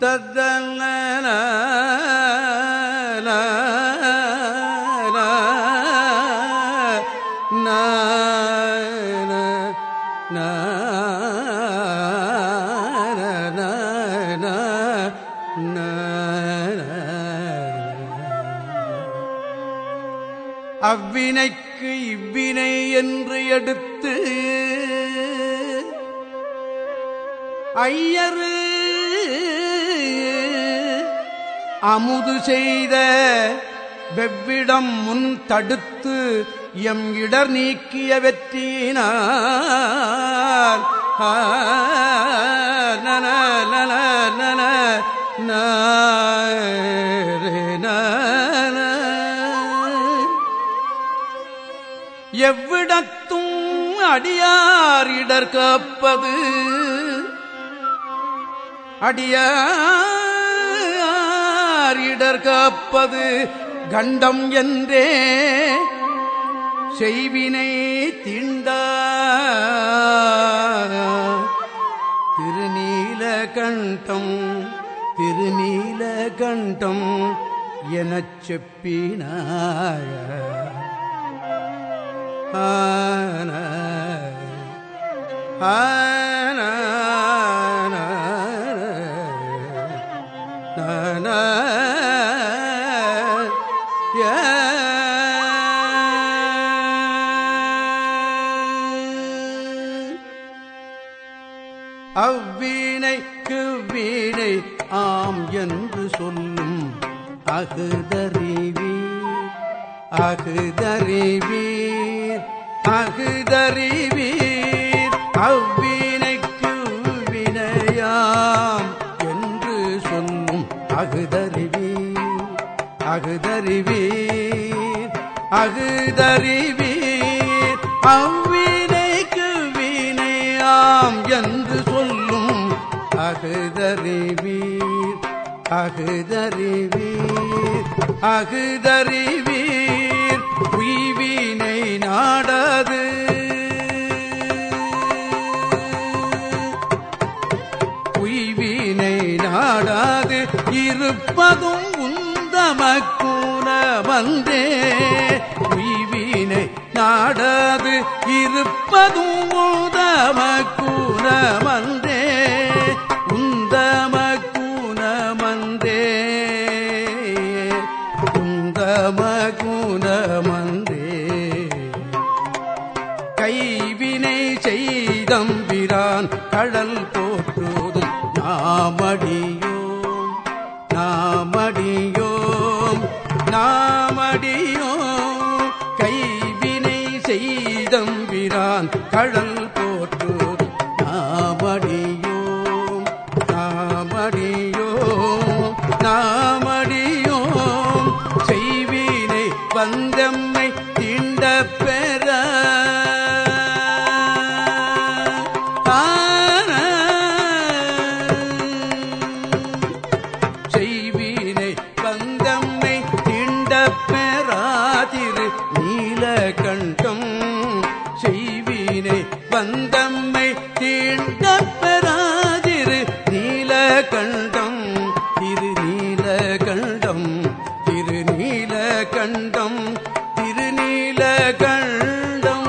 தத்தன அவ்வினைக்கு இவ்வினை என்று எடுத்து ஐயரு அமுது செய்த வெவ்விடம் முன் தடுத்து எம் இடர் நீக்கிய வெற்றினார் நன நன நன. எவ்விடத்தும் அடியார் இடர் காப்பது அடியார் இடர் காப்பது கண்டம் என்றே செய்வினை திண்ட. திருநீல கண்டம் திருநீல கண்டம் எனச் செப்பினாய. ஆன ஆன. அவ்வீணைக்கு வீணை ஆம் என்று சொல்லும் அகுதறிவீர் அகுதறிவீர் அகுதறிவீர். அவ்வீணைக்கு வினையாம் என்று சொல்லும் அகுதறிவீர் அகுதறிவீர் அகுதறிவீர். அவ் அகுதறிவீர் அகுதறிவீர் அகுதறிவீர் உய்வினை நாடாது. உய்வினை நாடாது இருப்பதும் உந்தமக்கூன வந்தே உய்வினை நாடாது இருப்பதும் உந்தமக்கூன வந்தே உந்தமக்கூன கைவினை செய்தம்பிரான் கடல் வந்தம்மை தீண்ட பெறாதிரு நீலகண்டம். திரு நீலகண்டம் திரு நீலகண்டம் திரு நீலகண்டம்.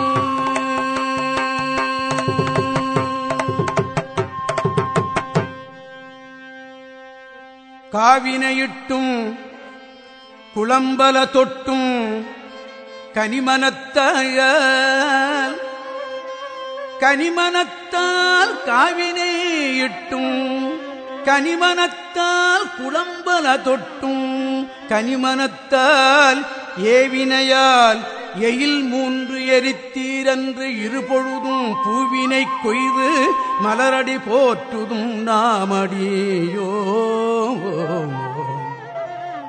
காவினையிட்டும் குளம்பல தொட்டும் கனிமனத்தாயால் கனிமனத்தால் காவினை இட்டும் கனிமனத்தால் குளம்பல தொட்டும் கனிமனத்தால் ஏவினையால் எயில் மூன்று எரித்தீரன்று இருபொழுதும் பூவினை கொய்து மலரடி போற்றுதும் நாமடியோ.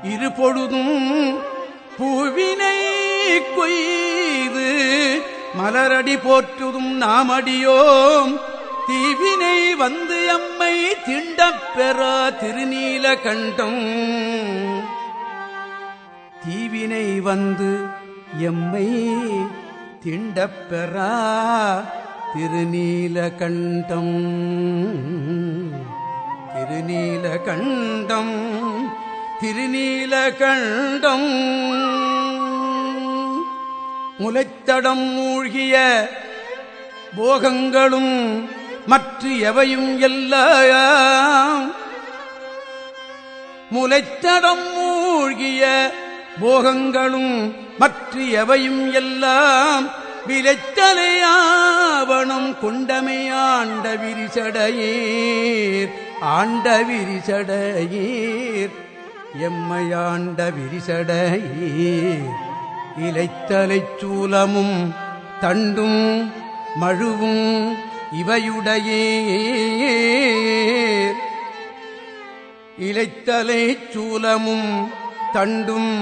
இருபொழுதும் பூவினை கொய்து மலரடி போற்றுதும் நாமடியோம். தீவினை வந்து எம்மை திண்டப் பெறா திருநீல கண்டம். தீவினை வந்து எம்மை திண்டப் பெறா திருநீல கண்டம். திருநீல கண்டம் திருநீல கண்டம். முலைத்தடம் மூழ்கிய போகங்களும் மற்ற எவையும் எல்லாம். முலைத்தடம் மூழ்கிய போகங்களும் மற்ற எவையும் எல்லாம். விளைத்தலையாவணம் கொண்டமை ஆண்ட விரிசடையீர் ஆண்ட விரிசடையீர். எம்மையாண்ட விரிசடையீர். இலைத்தலைச் சூலமும் தண்டும் மழுவும் இவையுடையீர் இலைத்தலைச் சூலமும் தண்டும்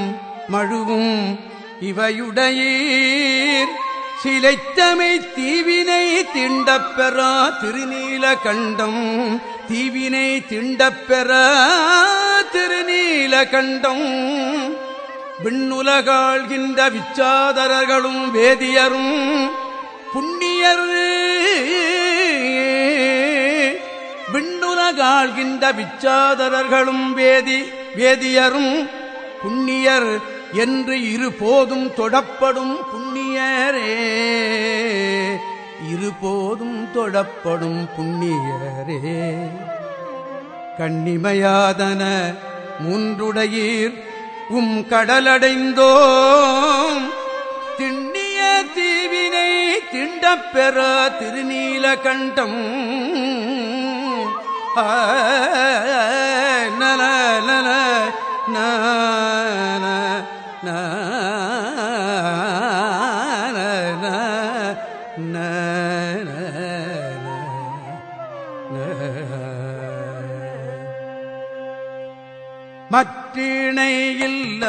மழுவும் இவையுடையீர் சிலைத்தமை தீவினை திண்டப்பெறா திருநீல கண்டம் தீவினை திண்டப்பெறா திருநீல கண்டம் விண்ணுலகாழ்கின்ற விச்சாதரர்களும் வேதியரும் புண்ணியர். விண்ணுலகாழ்கின்ற விச்சாதரர்களும் வேதி வேதியரும் புண்ணியர் என்று இரு போதும் தொடப்படும் புண்ணியரே. இரு போதும் தொடப்படும் புண்ணியரே. கண்ணிமையாதன மூன்றுடையீர் உம் கடலடைந்தோம் திண்ணிய தீவினை திண்டப்பெற திருநீல கண்டம் நல நல நன மற்றிணை இல்ல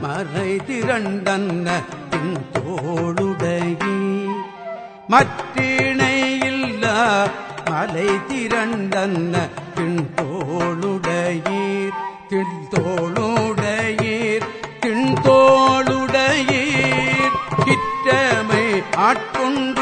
மறை திரண்டன்ன தோளுடகி தோளுடையி. மற்றிணை இல்ல மலை திரண்டன்ன பின் திண்தோளுடையீர் திண்தோளுடையீர் கிற்றமை ஆட்கொண்டு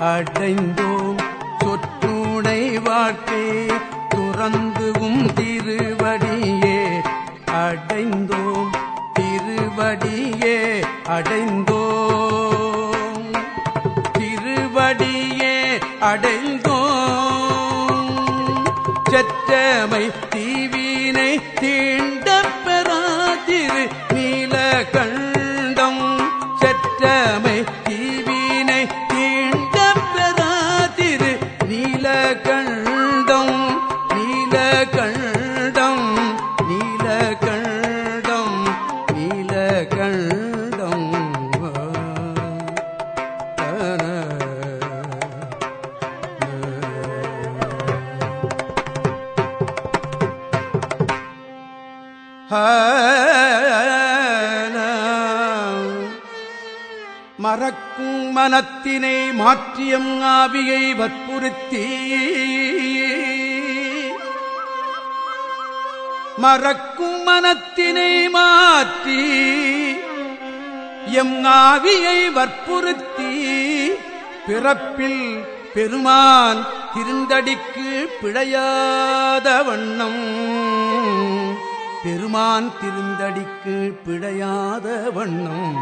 அடைந்தோம். சொற்றுணை வாழ்க்கை துறந்துவும் திருவடியே. அடைந்தோம். திருவடியே அடைந்தோம். திருவடியே அடைந்தோம். செற்றமை தீவினை தீண்டப் பெறாதிரு நீல கண் மறக்கும் மனத்தினை மாற்றியம் ஆவியை வற்புறுத்தி. மறக்கும் மனத்தினை மாற்றி எம் ஆவியை வற்புறுத்தி. பிறப்பில் பெருமான் திருந்தடிக்கு பிழையாத வண்ணம். பெருமான் திருந்தடிக்கு பிழையாத வண்ணம்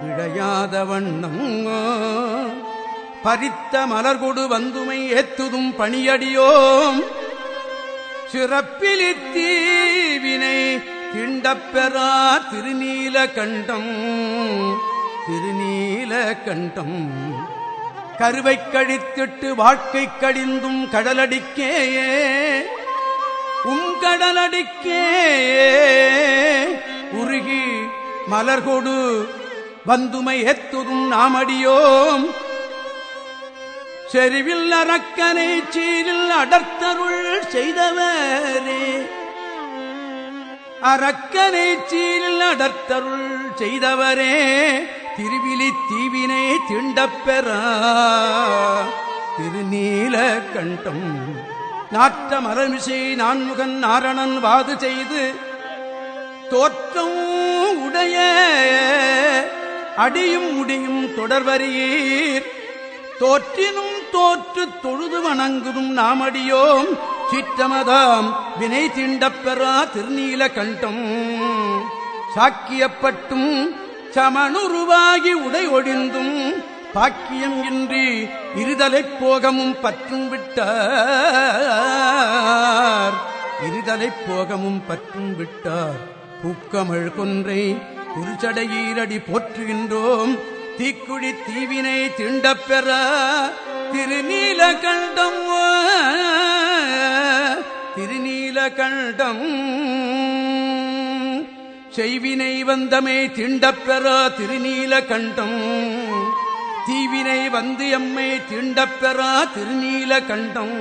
பிழையாத வண்ணம். பறித்த மலர்கொடு வந்துமை ஏத்துதும் பணியடியோம். சிறப்பிலித்தீவினை திண்டப்பெறா திருநீல கண்டம் திருநீல கண்டம். கருவை கழித்திட்டு வாழ்க்கை கடிந்தும் கடலடிக்கேயே. உங்கடலடிக்கே உருகி மலர்கொடு வந்துமை எத்துதும் நாமடியோம். செறிவில் அரக்கனை சீரில் அடர்த்தருள் செய்தவரே. அரக்கனை சீரில் அடர்த்தருள் செய்தவரே. திருவிழி தீவினை திண்டப்பெற திருநீல கண்டம் நாட்ட மரமிசை நான்முகன் நாரணன் வாது செய்து தோற்றம் உடைய அடியும் முடியும் தொடர்வரியீர் தோற்றினும் தோற்று தொழுது வணங்குதும் நாமடியோம். சிற்றமதாம் வினை திண்டப்பெறா திருநீல கண்டம். சாக்கியப்பட்டும் சமனுருவாகி உடை ஒழிந்தும் பாக்கியம் இன்றி இருதலைப் போகமும் பற்றும் விட்டார். இருதலைப் போகமும் பற்றும் விட்டார். பூக்கமழ் கொன்றை திருச்சடையீரடி போற்றுகின்றோம். தீக்குழி தீவினை திண்டப்பெற திருநீல கண்டம் திருநீல கண்டம். செய்வினை வந்தமே திண்டப்பெற திருநீல கண்டம். தீவினை வந்து எம்மை திண்டப்பெறா திருநீல கண்டம்.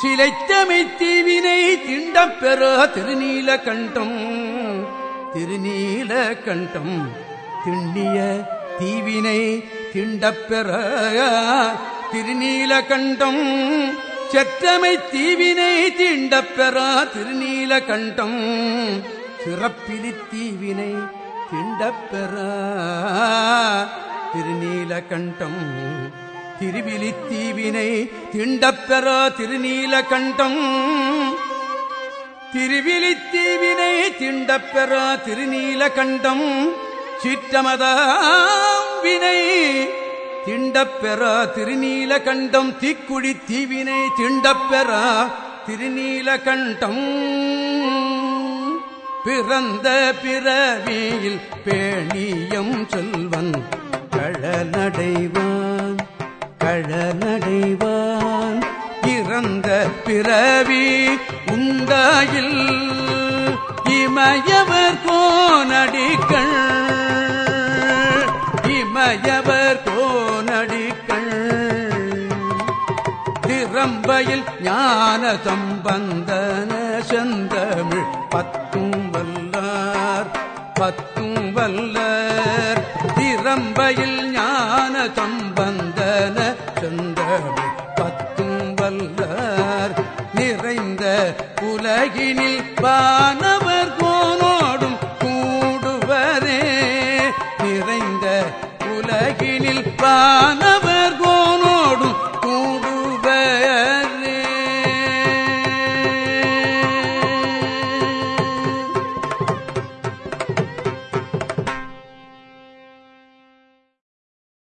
சிலைத்தமை தீவினை திண்டப்பெற திருநீல கண்டம். திருநீல கண்டம் திண்ணிய தீவினை திண்டப்பெற திருநீல கண்டம். செற்றமை தீவினை திண்டப்பெறா திருநீல கண்டம். சிறப்பிலி தீவினை திண்டப்பெற திருநீலகண்டம். திருவிழி தீவினை திண்டப்பெற திருநீல கண்டம் திருவிழித்தீவினை திண்டப்பெறா திருநீலகண்டம். கண்டம் திண்டப்பெறா திருநீலகண்டம். தீக்குழி தீவினை திண்டப்பெறா திருநீலகண்டம். பிறந்த பிறவியில் பேணியம் சொல் கழநடைவான் கழனடைவான் இறந்த பிறவி உண்டாயில் இமயவர் கோனடிக்கள் இமயவர் கோனடிக்கள் திறம்பையில் ஞான சம்பந்தன சந்த நிறைந்த உலகினில் வானவர் கோனோடும் கூடுவரே நிறைந்த உலகினில் வானவர்